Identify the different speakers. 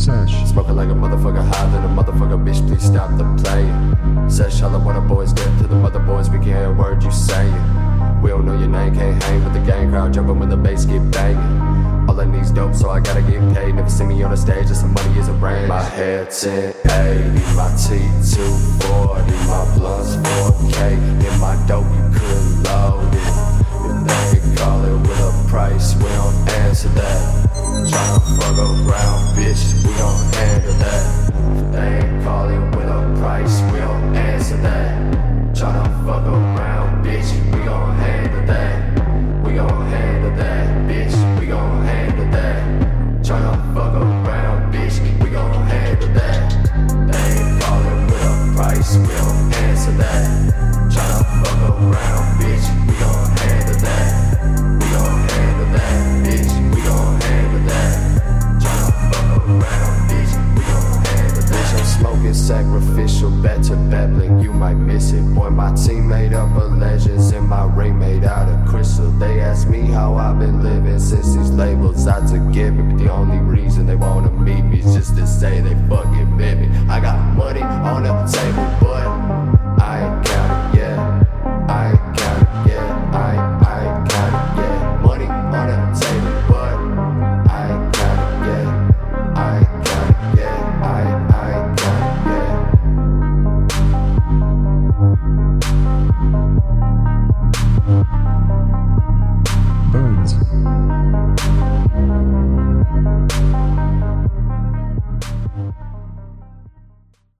Speaker 1: Sesh.
Speaker 2: Smoking like a motherfucker high, then a motherfucker bitch, please stop the play. Sesh, all I want boys get to the mother boys, we can't hear a word you saying. We don't know your name, can't hang with the gang crowd, jumping when the bass get banging. All I need's dope, so I gotta get paid. Never see me on the stage, just some money is a brain. My hair 1080, my T240, my blunts 4K, and my dope sacrificial, better babbling, you might miss it. Boy, my team made up of legends and my ring made out of crystal. They ask me how I've been living since these labels I took give it. But the only reason they wanna meet me is just to say they fucking met me. I got money
Speaker 1: Podcast.